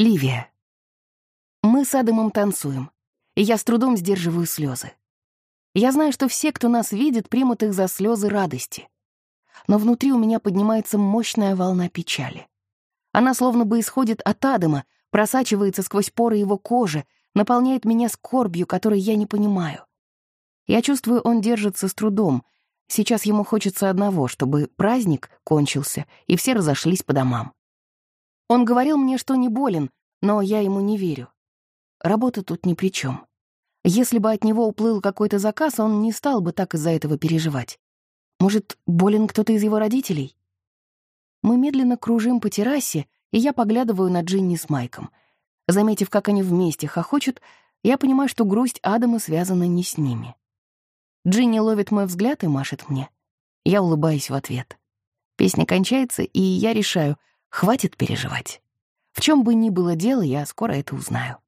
Ливия. Мы с Адамом танцуем, и я с трудом сдерживаю слезы. Я знаю, что все, кто нас видит, примут их за слезы радости. Но внутри у меня поднимается мощная волна печали. Она словно бы исходит от Адама, просачивается сквозь поры его кожи, наполняет меня скорбью, которой я не понимаю. Я чувствую, он держится с трудом. Сейчас ему хочется одного, чтобы праздник кончился, и все разошлись по домам. Он говорил мне, что не болен, но я ему не верю. Работа тут ни при чем. Если бы от него уплыл какой-то заказ, он не стал бы так из-за этого переживать. Может, болен кто-то из его родителей? Мы медленно кружим по террасе, и я поглядываю на Джинни с Майком. Заметив, как они вместе хохочут, я понимаю, что грусть Адама связана не с ними. Джинни ловит мой взгляд и машет мне. Я улыбаюсь в ответ. Песня кончается, и я решаю — Хватит переживать. В чем бы ни было дело, я скоро это узнаю.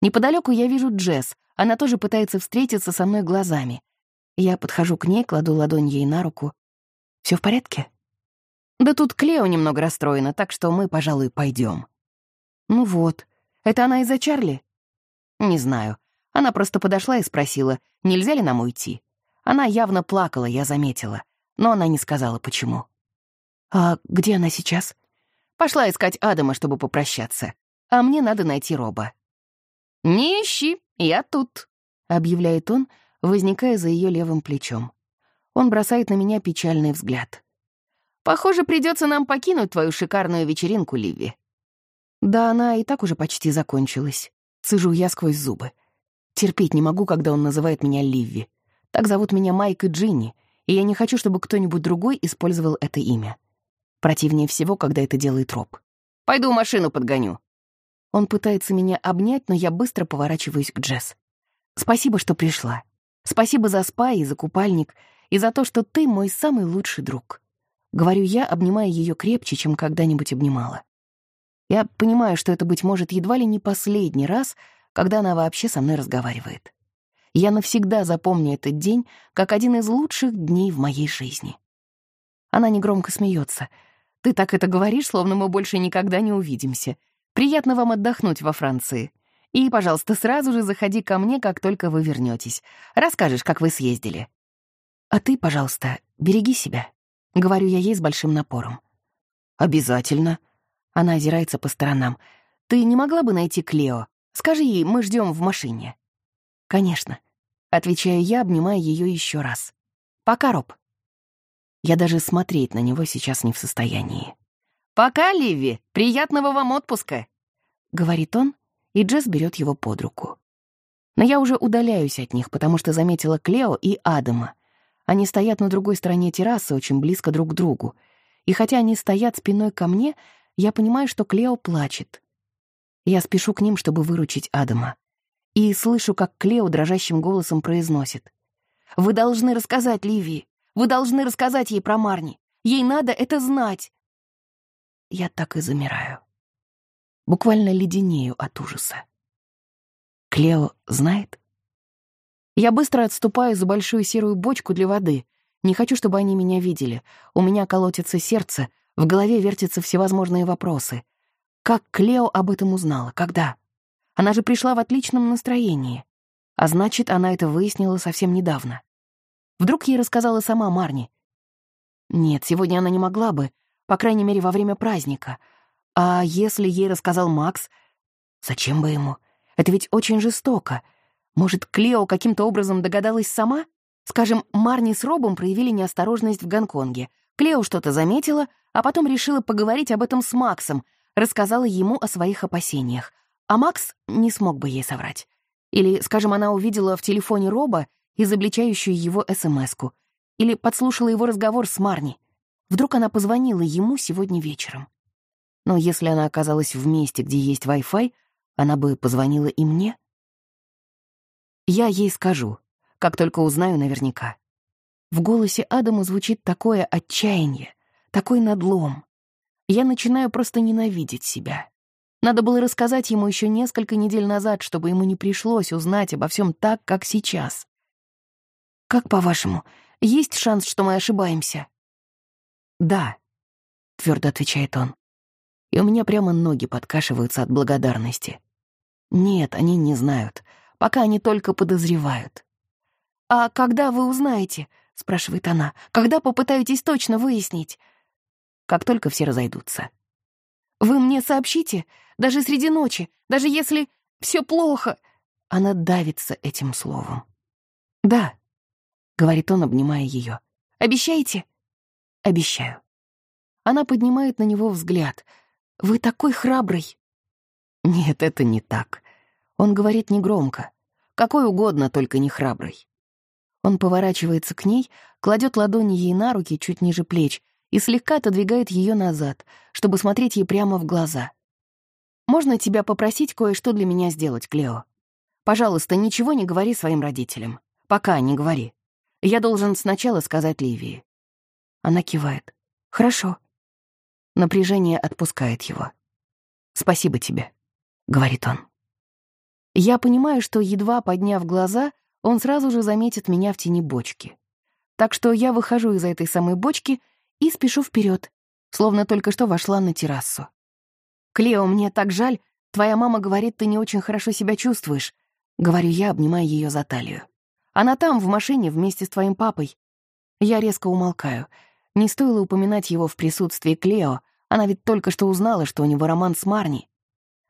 Неподалеку я вижу Джесс. Она тоже пытается встретиться со мной глазами. Я подхожу к ней, кладу ладонь ей на руку. Все в порядке? Да тут Клео немного расстроена, так что мы, пожалуй, пойдем. Ну вот. Это она из-за Чарли? Не знаю. Она просто подошла и спросила, нельзя ли нам уйти. Она явно плакала, я заметила, но она не сказала, почему. «А где она сейчас?» «Пошла искать Адама, чтобы попрощаться. А мне надо найти Роба». «Не ищи, я тут», — объявляет он, возникая за ее левым плечом. Он бросает на меня печальный взгляд. «Похоже, придется нам покинуть твою шикарную вечеринку, Ливи». Да, она и так уже почти закончилась. Цыжу я сквозь зубы. Терпеть не могу, когда он называет меня Ливи. Так зовут меня Майк и Джинни, и я не хочу, чтобы кто-нибудь другой использовал это имя. Противнее всего, когда это делает Роб. «Пойду машину подгоню». Он пытается меня обнять, но я быстро поворачиваюсь к Джесс. «Спасибо, что пришла. Спасибо за спа и за купальник, и за то, что ты мой самый лучший друг». Говорю я, обнимая ее крепче, чем когда-нибудь обнимала. Я понимаю, что это, быть может, едва ли не последний раз, когда она вообще со мной разговаривает. Я навсегда запомню этот день как один из лучших дней в моей жизни. Она негромко смеется — ты так это говоришь, словно мы больше никогда не увидимся. Приятно вам отдохнуть во Франции. И, пожалуйста, сразу же заходи ко мне, как только вы вернетесь. Расскажешь, как вы съездили. А ты, пожалуйста, береги себя. Говорю я ей с большим напором. Обязательно. Она озирается по сторонам. Ты не могла бы найти Клео? Скажи ей, мы ждем в машине. Конечно. Отвечаю я, обнимая ее еще раз. Пока, Роб. Я даже смотреть на него сейчас не в состоянии. «Пока, Ливи! Приятного вам отпуска!» — говорит он, и Джесс берет его под руку. Но я уже удаляюсь от них, потому что заметила Клео и Адама. Они стоят на другой стороне террасы, очень близко друг к другу. И хотя они стоят спиной ко мне, я понимаю, что Клео плачет. Я спешу к ним, чтобы выручить Адама. И слышу, как Клео дрожащим голосом произносит. «Вы должны рассказать Ливии. Вы должны рассказать ей про Марни. Ей надо это знать. Я так и замираю. Буквально леденею от ужаса. Клео знает? Я быстро отступаю за большую серую бочку для воды. Не хочу, чтобы они меня видели. У меня колотится сердце, в голове вертятся всевозможные вопросы. Как Клео об этом узнала? Когда? Она же пришла в отличном настроении. А значит, она это выяснила совсем недавно. Вдруг ей рассказала сама Марни? Нет, сегодня она не могла бы, по крайней мере, во время праздника. А если ей рассказал Макс? Зачем бы ему? Это ведь очень жестоко. Может, Клео каким-то образом догадалась сама? Скажем, Марни с Робом проявили неосторожность в Гонконге. Клео что-то заметила, а потом решила поговорить об этом с Максом, рассказала ему о своих опасениях. А Макс не смог бы ей соврать. Или, скажем, она увидела в телефоне Роба изобличающую его СМС-ку, или подслушала его разговор с Марни. Вдруг она позвонила ему сегодня вечером. Но если она оказалась в месте, где есть Wi-Fi, она бы позвонила и мне. Я ей скажу, как только узнаю наверняка. В голосе Адама звучит такое отчаяние, такой надлом. Я начинаю просто ненавидеть себя. Надо было рассказать ему еще несколько недель назад, чтобы ему не пришлось узнать обо всем так, как сейчас. «Как по-вашему, есть шанс, что мы ошибаемся?» «Да», — твердо отвечает он. И у меня прямо ноги подкашиваются от благодарности. Нет, они не знают, пока они только подозревают. «А когда вы узнаете?» — спрашивает она. «Когда попытаетесь точно выяснить?» Как только все разойдутся. «Вы мне сообщите? Даже среди ночи? Даже если все плохо?» Она давится этим словом. «Да», — говорит он, обнимая ее. «Обещаете?» «Обещаю». Она поднимает на него взгляд. «Вы такой храбрый». Нет, это не так. Он говорит негромко. Какой угодно, только не храбрый. Он поворачивается к ней, кладет ладони ей на руки чуть ниже плеч и слегка отодвигает ее назад, чтобы смотреть ей прямо в глаза. «Можно тебя попросить кое-что для меня сделать, Клео? Пожалуйста, ничего не говори своим родителям. Пока не говори. Я должен сначала сказать Ливии». Она кивает. «Хорошо». Напряжение отпускает его. «Спасибо тебе», — говорит он. Я понимаю, что, едва подняв глаза, он сразу же заметит меня в тени бочки. Так что я выхожу из этой самой бочки и спешу вперед, словно только что вошла на террасу. «Клео, мне так жаль. Твоя мама говорит, ты не очень хорошо себя чувствуешь», — говорю я, обнимая ее за талию. «Она там, в машине, вместе с твоим папой». Я резко умолкаю. Не стоило упоминать его в присутствии Клео, она ведь только что узнала, что у него роман с Марни.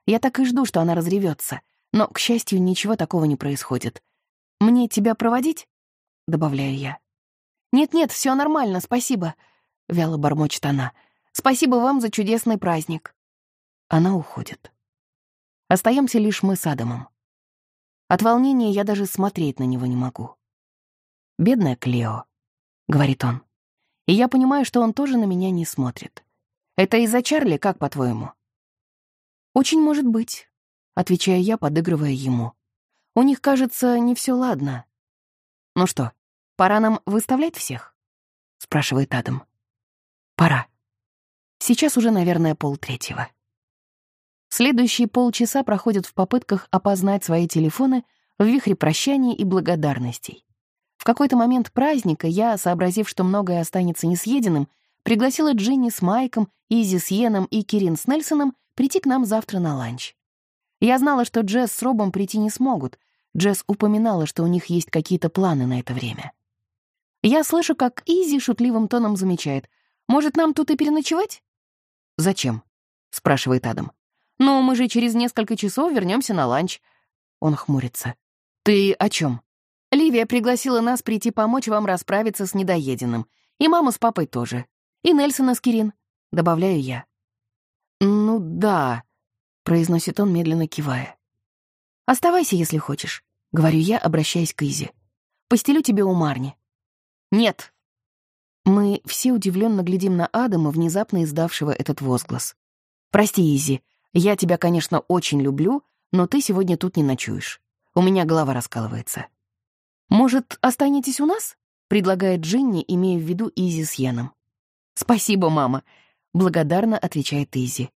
Я так и жду, что она разревется, но, к счастью, ничего такого не происходит. «Мне тебя проводить?» — добавляю я. «Нет-нет, все нормально, спасибо», — вяло бормочет она. «Спасибо вам за чудесный праздник». Она уходит. Остаемся лишь мы с Адамом. От волнения я даже смотреть на него не могу. «Бедная Клео», — говорит он. И я понимаю, что он тоже на меня не смотрит. «Это из-за Чарли, как по-твоему?» «Очень может быть», — отвечаю я, подыгрывая ему. У них, кажется, не все ладно. «Ну что, пора нам выставлять всех?» — спрашивает Адам. «Пора. Сейчас уже, наверное, полтретьего». Следующие полчаса проходят в попытках опознать свои телефоны в вихре прощаний и благодарностей. В какой-то момент праздника я, сообразив, что многое останется несъеденным, пригласила Джинни с Майком, Изи с Йеном и Кирин с Нельсоном прийти к нам завтра на ланч. Я знала, что Джесс с Робом прийти не смогут, Джесс упоминала, что у них есть какие-то планы на это время. Я слышу, как Изи шутливым тоном замечает. «Может, нам тут и переночевать?» «Зачем?» — спрашивает Адам. «Ну, мы же через несколько часов вернемся на ланч». Он хмурится. «Ты о чем? «Ливия пригласила нас прийти помочь вам расправиться с недоеденным. И маму с папой тоже. И Нельсона с Кирин», — добавляю я. «Ну да», — произносит он, медленно кивая. «Оставайся, если хочешь», — говорю я, обращаясь к Изи. «Постелю тебе у Марни». «Нет». Мы все удивленно глядим на Адама, внезапно издавшего этот возглас. «Прости, Изи, я тебя, конечно, очень люблю, но ты сегодня тут не ночуешь. У меня голова раскалывается». «Может, останетесь у нас?» — предлагает Джинни, имея в виду Изи с Яном. «Спасибо, мама», — благодарно отвечает Изи.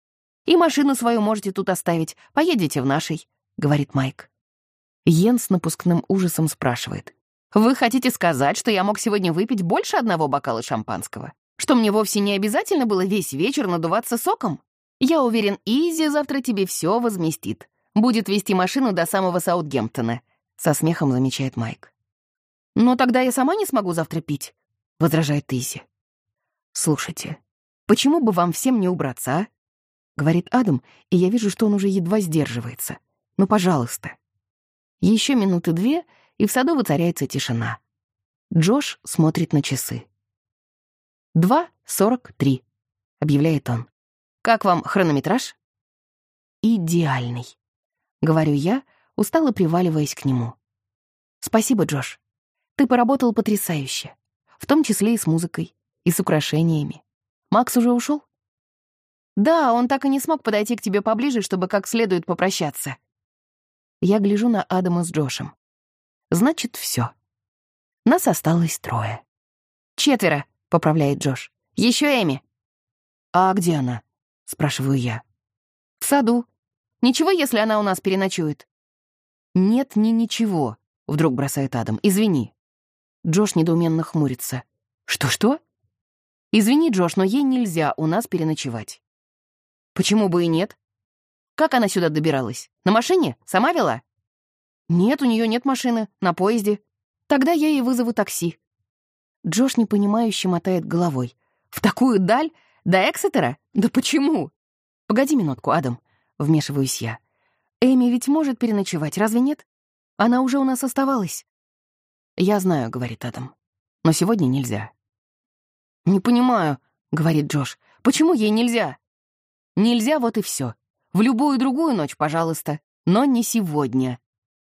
«И машину свою можете тут оставить, поедете в нашей говорит Майк. Йен с напускным ужасом спрашивает. «Вы хотите сказать, что я мог сегодня выпить больше одного бокала шампанского? Что мне вовсе не обязательно было весь вечер надуваться соком? Я уверен, Изи завтра тебе все возместит. Будет вести машину до самого Саутгемптона», — со смехом замечает Майк. «Но тогда я сама не смогу завтра пить», — возражает Изи. «Слушайте, почему бы вам всем не убраться, а?» — говорит Адам, и я вижу, что он уже едва сдерживается. Ну, пожалуйста. Еще минуты две, и в саду воцаряется тишина. Джош смотрит на часы. «Два сорок три», — объявляет он. «Как вам хронометраж?» «Идеальный», — говорю я, устало приваливаясь к нему. «Спасибо, Джош. Ты поработал потрясающе, в том числе и с музыкой, и с украшениями. Макс уже ушел? «Да, он так и не смог подойти к тебе поближе, чтобы как следует попрощаться», я гляжу на Адама с Джошем. Значит, все. Нас осталось трое. «Четверо», — поправляет Джош. Еще Эми». «А где она?» — спрашиваю я. «В саду. Ничего, если она у нас переночует?» «Нет, ни ничего», — вдруг бросает Адам. «Извини». Джош недоуменно хмурится. «Что-что?» «Извини, Джош, но ей нельзя у нас переночевать». Почему бы и нет? Как она сюда добиралась? На машине? Сама вела? Нет, у нее нет машины. На поезде. Тогда я ей вызову такси. Джош непонимающе мотает головой. В такую даль? До Эксетера? Да почему? Погоди минутку, Адам. Вмешиваюсь я. Эми ведь может переночевать, разве нет? Она уже у нас оставалась. Я знаю, говорит Адам. Но сегодня нельзя. Не понимаю, говорит Джош. Почему ей нельзя? Нельзя, вот и все. В любую другую ночь, пожалуйста, но не сегодня.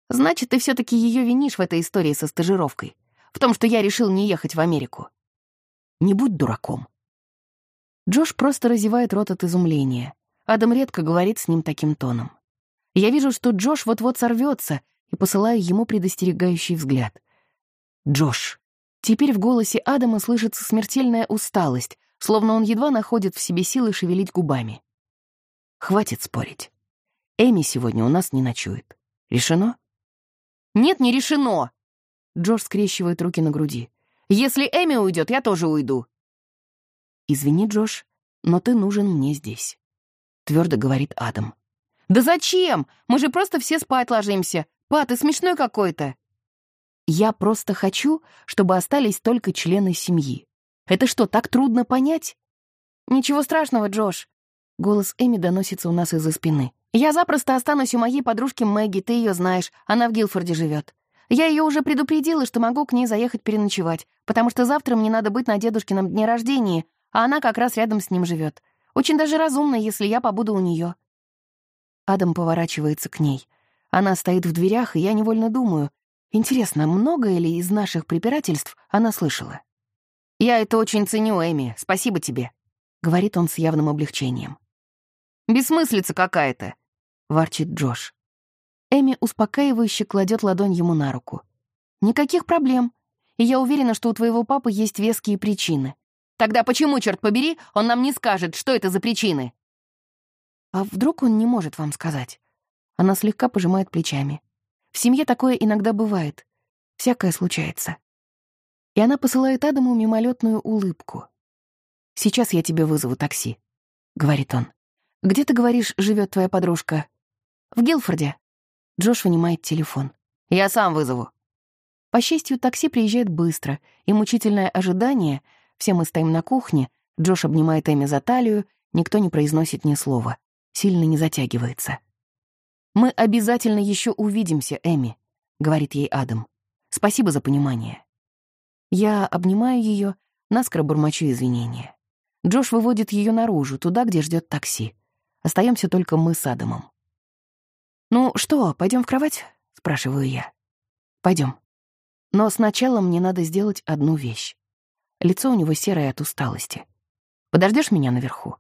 Значит, ты все таки ее винишь в этой истории со стажировкой. В том, что я решил не ехать в Америку. Не будь дураком. Джош просто разевает рот от изумления. Адам редко говорит с ним таким тоном. Я вижу, что Джош вот-вот сорвется, и посылаю ему предостерегающий взгляд. «Джош». Теперь в голосе Адама слышится смертельная усталость, словно он едва находит в себе силы шевелить губами. «Хватит спорить. Эми сегодня у нас не ночует. Решено?» «Нет, не решено!» Джош скрещивает руки на груди. «Если Эми уйдет, я тоже уйду». «Извини, Джош, но ты нужен мне здесь», — твердо говорит Адам. «Да зачем? Мы же просто все спать ложимся. Па, ты смешной какой-то». «Я просто хочу, чтобы остались только члены семьи. Это что, так трудно понять?» «Ничего страшного, Джош». Голос Эми доносится у нас из-за спины. «Я запросто останусь у моей подружки Мэгги, ты ее знаешь, она в Гилфорде живет. Я ее уже предупредила, что могу к ней заехать переночевать, потому что завтра мне надо быть на дедушкином дне рождения, а она как раз рядом с ним живет. Очень даже разумно, если я побуду у нее. Адам поворачивается к ней. Она стоит в дверях, и я невольно думаю, интересно, многое ли из наших препирательств она слышала? «Я это очень ценю, Эми, спасибо тебе», — говорит он с явным облегчением. «Бессмыслица какая-то», — ворчит Джош. Эми успокаивающе кладет ладонь ему на руку. «Никаких проблем. И я уверена, что у твоего папы есть веские причины. Тогда почему, черт побери, он нам не скажет, что это за причины?» «А вдруг он не может вам сказать?» Она слегка пожимает плечами. «В семье такое иногда бывает. Всякое случается». И она посылает Адаму мимолетную улыбку. «Сейчас я тебе вызову такси», — говорит он. «Где, ты говоришь, живет твоя подружка?» «В Гилфорде». Джош вынимает телефон. «Я сам вызову». По счастью, такси приезжает быстро, и мучительное ожидание, все мы стоим на кухне, Джош обнимает Эми за талию, никто не произносит ни слова, сильно не затягивается. «Мы обязательно еще увидимся, Эми», — говорит ей Адам. «Спасибо за понимание». Я обнимаю ее, наскоро бормочу извинения. Джош выводит ее наружу, туда, где ждет такси. Остаемся только мы с Адамом. «Ну что, пойдем в кровать?» — спрашиваю я. Пойдем. Но сначала мне надо сделать одну вещь. Лицо у него серое от усталости. Подождешь меня наверху?»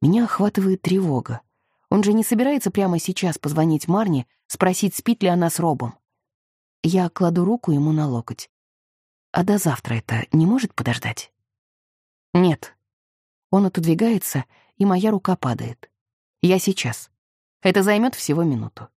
Меня охватывает тревога. Он же не собирается прямо сейчас позвонить Марне, спросить, спит ли она с Робом. Я кладу руку ему на локоть. «А до завтра это не может подождать?» «Нет». Он отодвигается, и моя рука падает. «Я сейчас». Это займет всего минуту.